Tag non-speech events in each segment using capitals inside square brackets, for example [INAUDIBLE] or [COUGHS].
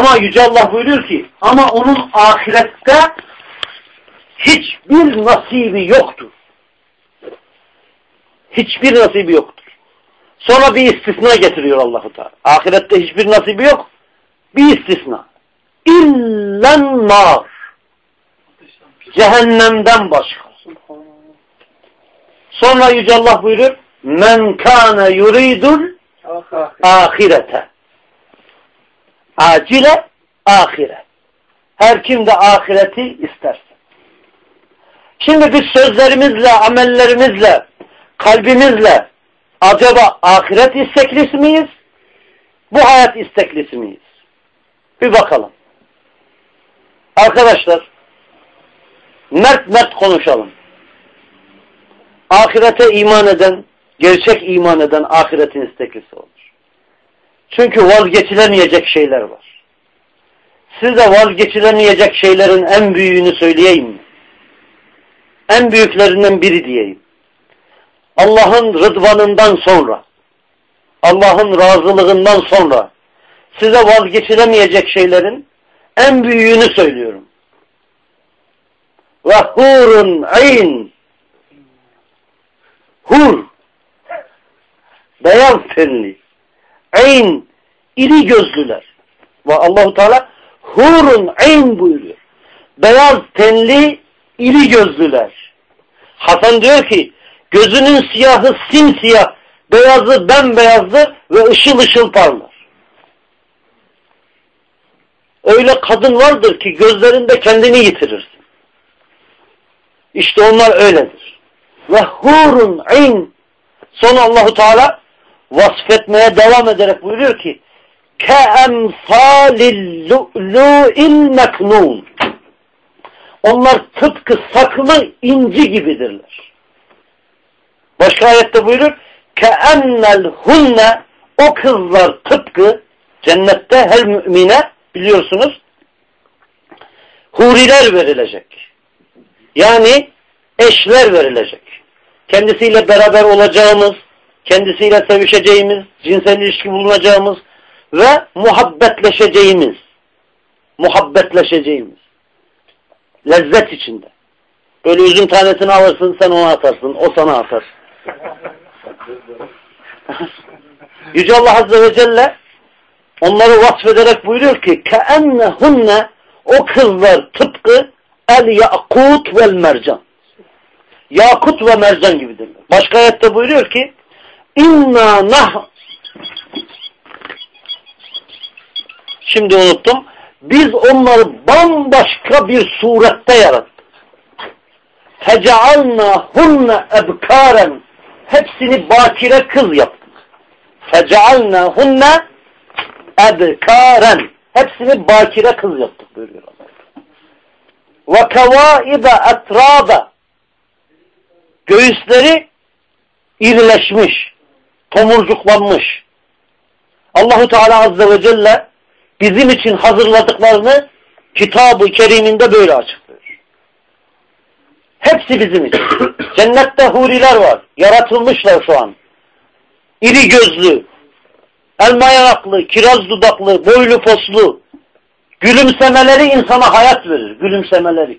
Ama Yüce Allah buyuruyor ki ama onun ahirette hiçbir nasibi yoktur. Hiçbir nasibi yoktur. Sonra bir istisna getiriyor Allahu Teala. Ahirette hiçbir nasibi yok. Bir istisna. İllen nar. Cehennemden başka. Sonra Yüce Allah buyurur men kâne yuridul ahirete acile ahire her kim de ahireti isterse. Şimdi biz sözlerimizle, amellerimizle, kalbimizle acaba ahiret isteklisi miyiz? Bu hayat isteklisi miyiz? Bir bakalım. Arkadaşlar mert mert konuşalım. Ahirete iman eden, gerçek iman eden ahiretin isteklisi olur. Çünkü vazgeçilemeyecek şeyler var. Size vazgeçilemeyecek şeylerin en büyüğünü söyleyeyim mi? En büyüklerinden biri diyeyim. Allah'ın rıdvanından sonra, Allah'ın razılığından sonra size vazgeçilemeyecek şeylerin en büyüğünü söylüyorum. Ve hurun ayn hur beyaz tenli ayn iri gözlüler ve Allahu Teala hurun ayn buyuruyor. Beyaz tenli iri gözlüler. Hasan diyor ki gözünün siyahı simsiyah, beyazı bembeyazdır ve ışıl ışıl parlar. Öyle kadın vardır ki gözlerinde kendini yitirirsin. İşte onlar öyledir. Ve hurun ayn sonra Allahu Teala vasfetmeye devam ederek buyuruyor ki keemsalil lu'lu'il meknun onlar tıpkı saklı inci gibidirler. Başka ayette buyurur keennel hunne o kızlar tıpkı cennette her mümine biliyorsunuz huriler verilecek. Yani eşler verilecek. Kendisiyle beraber olacağımız, kendisiyle sevişeceğimiz, cinsel ilişki bulunacağımız ve muhabbetleşeceğimiz. Muhabbetleşeceğimiz. Lezzet içinde. Böyle üzüm tanesini alırsın sen ona atarsın. O sana atar. [LAUGHS] Yüce Allah Azze ve Celle onları vasfederek buyuruyor ki كَاَنَّهُنَّ o kızlar tıpkı el yakut vel mercan. Yakut ve mercan gibidirler. Başka ayette buyuruyor ki inna nah Şimdi unuttum. Biz onları bambaşka bir surette yarattık. hunne ebkaren hepsini bakire kız yaptık. hunne ebkaren hepsini bakire kız yaptık buyuruyor Allah. Ve kevaibe etrabe göğüsleri irileşmiş, tomurcuklanmış. Allahu Teala Azze ve Celle bizim için hazırladıklarını kitabı keriminde böyle açıklıyor. Hepsi bizim için. [COUGHS] Cennette huriler var. Yaratılmışlar şu an. İri gözlü, elma yanaklı, kiraz dudaklı, boylu poslu. Gülümsemeleri insana hayat verir. Gülümsemeleri.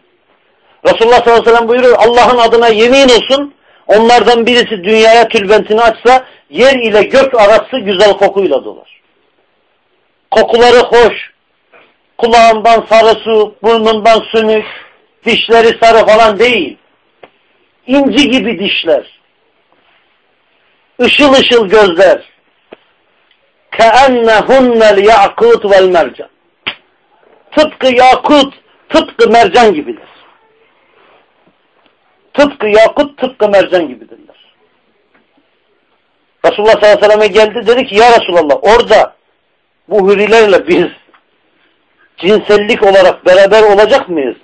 Resulullah sallallahu aleyhi ve sellem buyuruyor Allah'ın adına yemin olsun onlardan birisi dünyaya tülbentini açsa yer ile gök arası güzel kokuyla dolar. Kokuları hoş. Kulağından sarı su, burnundan sümük, dişleri sarı falan değil. İnci gibi dişler. Işıl ışıl gözler. كَأَنَّهُنَّ الْيَعْقُوتُ وَالْمَرْجَانِ Tıpkı yakut, tıpkı mercan gibidir. Tıpkı yakut, tıpkı mercan gibidirler. Resulullah sallallahu aleyhi ve sellem'e geldi dedi ki ya Resulallah orada bu hurilerle biz cinsellik olarak beraber olacak mıyız?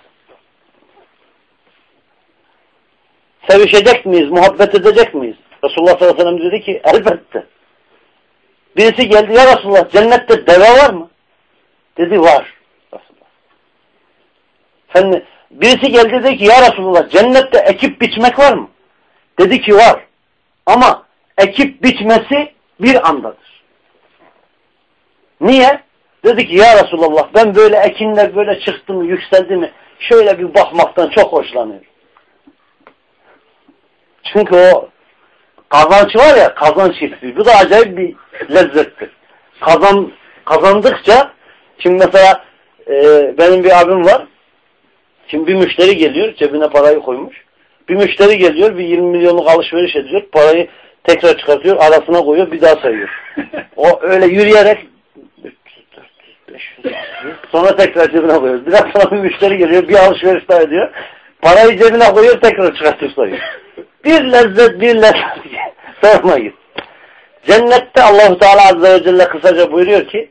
Sevişecek miyiz? Muhabbet edecek miyiz? Resulullah sallallahu aleyhi ve sellem dedi ki elbette. Birisi geldi ya Resulullah cennette deve var mı? Dedi var. Resulullah. Sen, birisi geldi dedi ki ya Resulullah cennette ekip biçmek var mı? Dedi ki var. Ama ekip biçmesi bir andadır. Niye? Dedi ki ya Resulallah ben böyle ekinler böyle çıktı mı yükseldi mi şöyle bir bakmaktan çok hoşlanıyorum. Çünkü o kazanç var ya kazanç hissi. Bu da acayip bir lezzettir. Kazan, kazandıkça şimdi mesela e, benim bir abim var. Şimdi bir müşteri geliyor cebine parayı koymuş. Bir müşteri geliyor bir 20 milyonluk alışveriş ediyor. Parayı tekrar çıkartıyor arasına koyuyor bir daha sayıyor. [LAUGHS] O öyle yürüyerek 500, sonra tekrar cebine koyuyor. Biraz sonra bir müşteri geliyor bir alışveriş daha ediyor. Parayı cebine koyuyor tekrar çıkartıyor sayıyor. Bir lezzet bir lezzet [LAUGHS] sormayın. Cennette Allahu Teala Azze ve Celle kısaca buyuruyor ki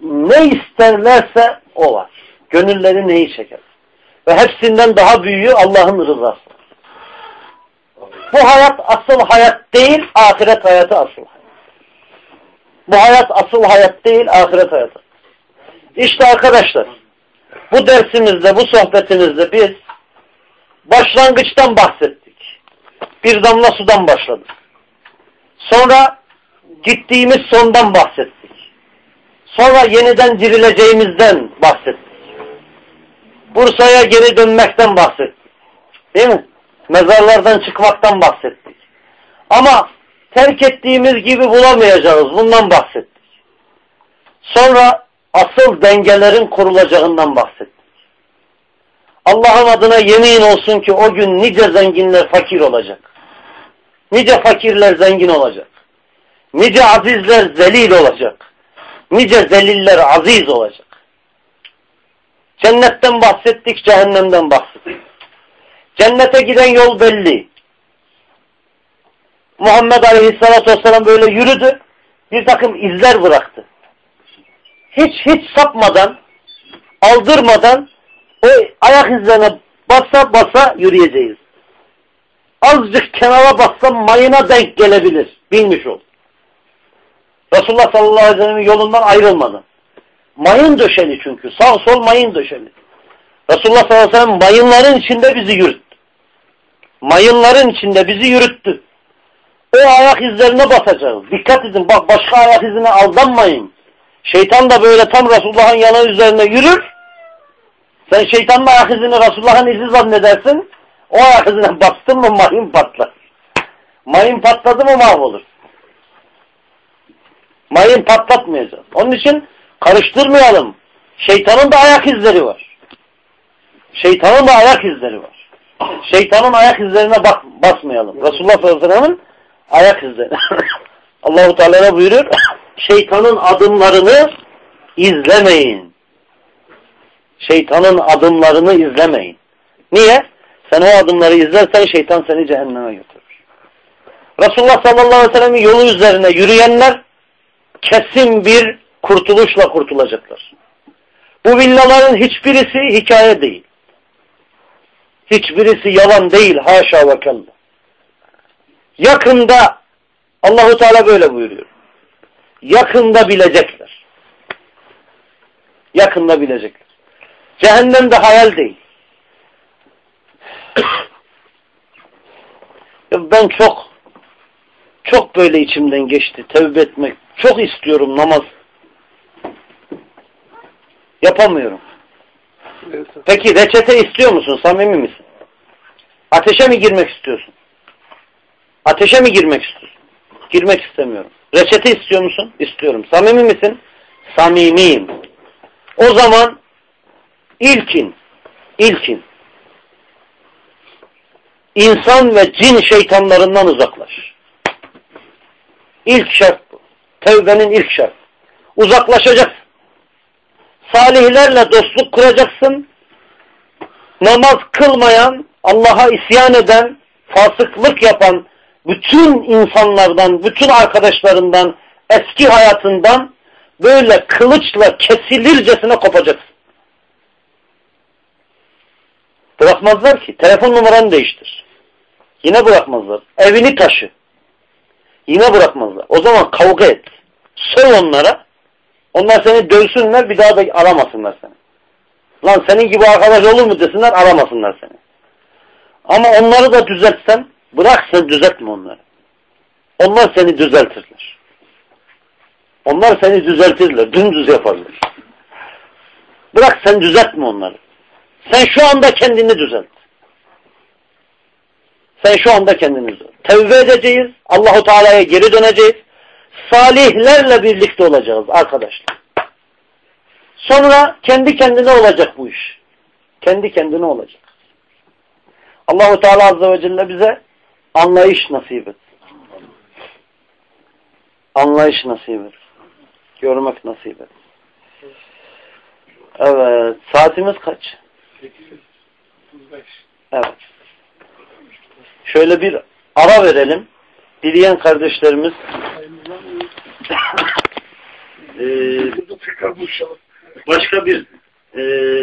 ne isterlerse o var. Gönülleri neyi çeker. Ve hepsinden daha büyüğü Allah'ın rızası. Bu hayat asıl hayat değil, ahiret hayatı asıl. Bu hayat asıl hayat değil, ahiret hayatı. İşte arkadaşlar, bu dersimizde, bu sohbetimizde biz başlangıçtan bahsettik. Bir damla sudan başladık. Sonra gittiğimiz sondan bahsettik. Sonra yeniden dirileceğimizden bahsettik. Bursa'ya geri dönmekten bahsettik. Değil mi? Mezarlardan çıkmaktan bahsettik. Ama terk ettiğimiz gibi bulamayacağız. Bundan bahsettik. Sonra asıl dengelerin kurulacağından bahsettik. Allah'ın adına yemin olsun ki o gün nice zenginler fakir olacak. Nice fakirler zengin olacak. Nice azizler zelil olacak. Nice zeliller aziz olacak. Cennetten bahsettik, cehennemden bahsettik. Cennete giden yol belli. Muhammed Aleyhisselatü Vesselam böyle yürüdü. Bir takım izler bıraktı. Hiç hiç sapmadan, aldırmadan o ayak izlerine basa basa yürüyeceğiz. Azıcık kenara bassam mayına denk gelebilir. Bilmiş ol. Resulullah sallallahu aleyhi ve sellem'in yolundan ayrılmadı. Mayın döşeli çünkü. Sağ sol mayın döşeli. Resulullah sallallahu aleyhi ve sellem mayınların içinde bizi yürüttü. Mayınların içinde bizi yürüttü. O ayak izlerine basacağız. Dikkat edin bak başka ayak izine aldanmayın. Şeytan da böyle tam Resulullah'ın yanı üzerine yürür. Sen şeytanın ayak izini Resulullah'ın izi zannedersin. O ayak izine [LAUGHS] bastın mı mayın patlar. Mayın patladı mı mahvolur. Mayın patlatmayacağız. Onun için karıştırmayalım. Şeytanın da ayak izleri var. Şeytanın da ayak izleri var. Şeytanın ayak izlerine bak, basmayalım. Resulullah sallallahu aleyhi ve sellem'in ayak izleri. [LAUGHS] Allahu Teala buyuruyor. [LAUGHS] Şeytanın adımlarını izlemeyin. Şeytanın adımlarını izlemeyin. Niye? Sen o adımları izlersen şeytan seni cehenneme götürür. Resulullah sallallahu aleyhi ve sellem'in yolu üzerine yürüyenler kesin bir kurtuluşla kurtulacaklar. Bu villaların hiçbirisi hikaye değil. Hiçbirisi yalan değil haşa ve kella. Yakında Allahu Teala böyle buyuruyor. Yakında bilecekler. Yakında bilecekler. Cehennem de hayal değil. ben çok çok böyle içimden geçti. Tevbe etmek. Çok istiyorum namaz. Yapamıyorum. Peki reçete istiyor musun? Samimi misin? Ateşe mi girmek istiyorsun? Ateşe mi girmek istiyorsun? Girmek istemiyorum. Reçete istiyor musun? İstiyorum. Samimi misin? Samimiyim. O zaman ilkin, ilkin insan ve cin şeytanlarından uzaklaş. İlk şart bu. Tevbenin ilk şart. Uzaklaşacaksın. Salihlerle dostluk kuracaksın. Namaz kılmayan, Allah'a isyan eden, fasıklık yapan bütün insanlardan, bütün arkadaşlarından, eski hayatından böyle kılıçla kesilircesine kopacaksın. Bırakmazlar ki. Telefon numaranı değiştir. Yine bırakmazlar. Evini taşı. Yine bırakmazlar. O zaman kavga et. Sor onlara. Onlar seni dövsünler bir daha da aramasınlar seni. Lan senin gibi arkadaş olur mu desinler aramasınlar seni. Ama onları da düzeltsen bırak sen düzeltme onları. Onlar seni düzeltirler. Onlar seni düzeltirler. Dümdüz yaparlar. bırak sen düzeltme onları. Sen şu anda kendini düzelt. Sen şu anda kendini düzelt. Tevbe edeceğiz. Allahu Teala'ya geri döneceğiz. Salihlerle birlikte olacağız arkadaşlar. Sonra kendi kendine olacak bu iş. Kendi kendine olacak. Allahu Teala Azze ve Celle bize anlayış nasip et. Anlayış nasip et. Görmek nasip et. Evet. Saatimiz kaç? 835. Evet. Şöyle bir ara verelim. Dileyen kardeşlerimiz buluşalım. başka bir eee